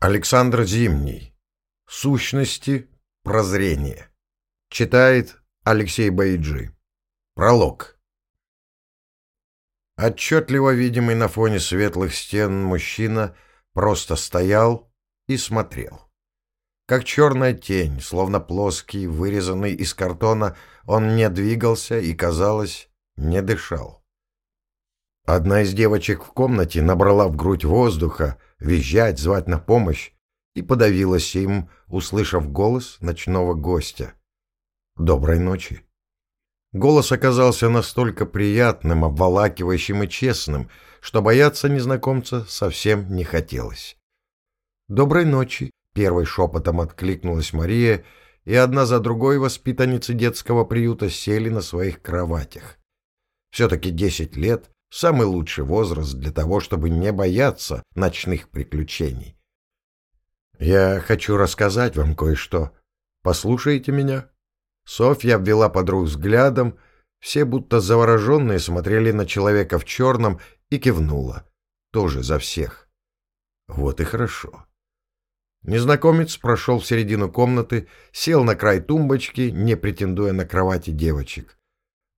Александр Зимний. Сущности прозрения. Читает Алексей Байджи. Пролог. Отчетливо видимый на фоне светлых стен мужчина просто стоял и смотрел. Как черная тень, словно плоский, вырезанный из картона, он не двигался и, казалось, не дышал. Одна из девочек в комнате набрала в грудь воздуха, визжать, звать на помощь, и подавилась им, услышав голос ночного гостя. «Доброй ночи». Голос оказался настолько приятным, обволакивающим и честным, что бояться незнакомца совсем не хотелось. «Доброй ночи», — первой шепотом откликнулась Мария, и одна за другой воспитанницы детского приюта сели на своих кроватях. Все-таки десять лет Самый лучший возраст для того, чтобы не бояться ночных приключений. Я хочу рассказать вам кое-что. Послушаете меня? Софья обвела подруг взглядом, все будто завороженные смотрели на человека в черном и кивнула. Тоже за всех. Вот и хорошо. Незнакомец прошел в середину комнаты, сел на край тумбочки, не претендуя на кровати девочек.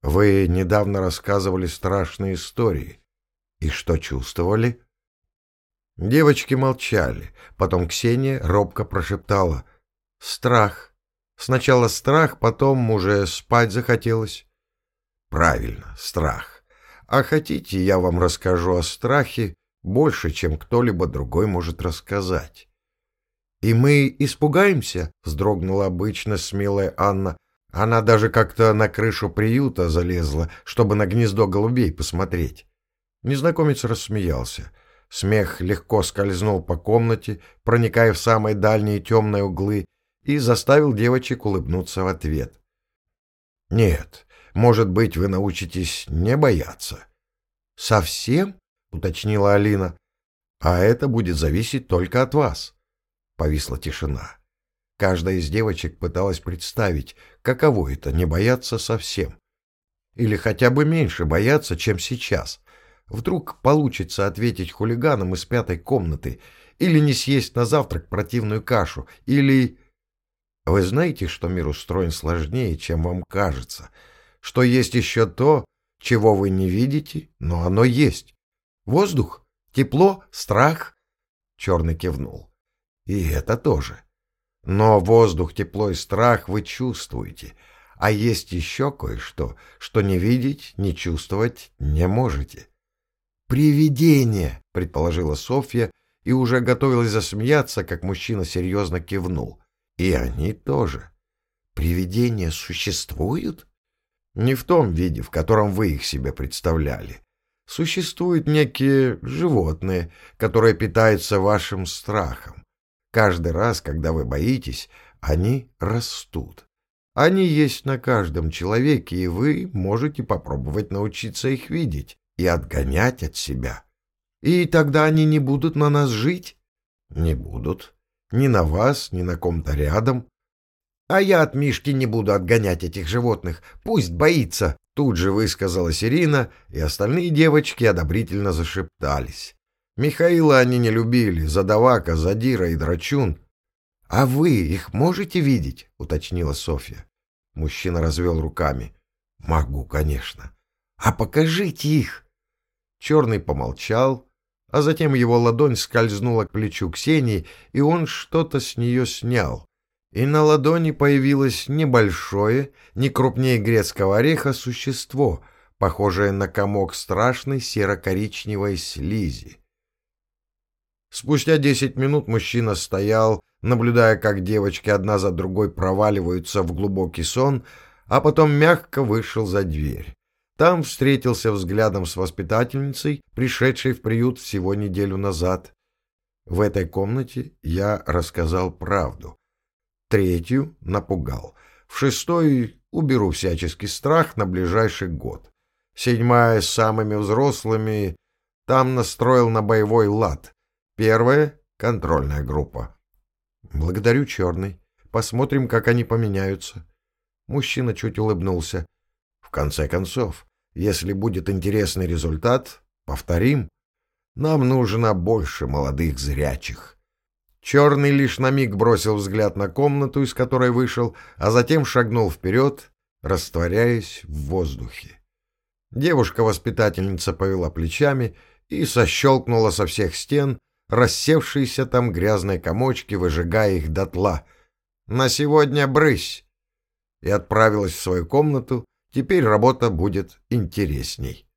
Вы недавно рассказывали страшные истории. И что чувствовали? Девочки молчали. Потом Ксения робко прошептала. Страх. Сначала страх, потом уже спать захотелось. Правильно, страх. А хотите, я вам расскажу о страхе больше, чем кто-либо другой может рассказать. «И мы испугаемся?» — вздрогнула обычно смелая Анна. Она даже как-то на крышу приюта залезла, чтобы на гнездо голубей посмотреть. Незнакомец рассмеялся. Смех легко скользнул по комнате, проникая в самые дальние темные углы, и заставил девочек улыбнуться в ответ. «Нет, может быть, вы научитесь не бояться». «Совсем?» — уточнила Алина. «А это будет зависеть только от вас». Повисла тишина. Каждая из девочек пыталась представить, каково это — не бояться совсем. Или хотя бы меньше бояться, чем сейчас. Вдруг получится ответить хулиганам из пятой комнаты, или не съесть на завтрак противную кашу, или... Вы знаете, что мир устроен сложнее, чем вам кажется, что есть еще то, чего вы не видите, но оно есть. Воздух, тепло, страх. Черный кивнул. И это тоже. — но воздух, тепло и страх вы чувствуете, а есть еще кое-что, что не видеть, не чувствовать не можете. «Привидение!» — предположила Софья и уже готовилась засмеяться, как мужчина серьезно кивнул. «И они тоже. Привидения существуют?» «Не в том виде, в котором вы их себе представляли. Существуют некие животные, которые питаются вашим страхом. Каждый раз, когда вы боитесь, они растут. Они есть на каждом человеке, и вы можете попробовать научиться их видеть и отгонять от себя. И тогда они не будут на нас жить? Не будут. Ни на вас, ни на ком-то рядом. А я от Мишки не буду отгонять этих животных. Пусть боится. Тут же высказалась Ирина, и остальные девочки одобрительно зашептались. Михаила они не любили, Задавака, Задира и Драчун. — А вы их можете видеть? — уточнила Софья. Мужчина развел руками. — Могу, конечно. — А покажите их! Черный помолчал, а затем его ладонь скользнула к плечу Ксении, и он что-то с нее снял. И на ладони появилось небольшое, не крупнее грецкого ореха, существо, похожее на комок страшной серо-коричневой слизи. Спустя десять минут мужчина стоял, наблюдая, как девочки одна за другой проваливаются в глубокий сон, а потом мягко вышел за дверь. Там встретился взглядом с воспитательницей, пришедшей в приют всего неделю назад. В этой комнате я рассказал правду. Третью напугал. В шестой уберу всяческий страх на ближайший год. Седьмая с самыми взрослыми там настроил на боевой лад. Первая — контрольная группа. Благодарю, Черный. Посмотрим, как они поменяются. Мужчина чуть улыбнулся. В конце концов, если будет интересный результат, повторим. Нам нужно больше молодых зрячих. Черный лишь на миг бросил взгляд на комнату, из которой вышел, а затем шагнул вперед, растворяясь в воздухе. Девушка-воспитательница повела плечами и сощелкнула со всех стен рассевшиеся там грязные комочки, выжигая их дотла. «На сегодня брысь!» И отправилась в свою комнату, теперь работа будет интересней.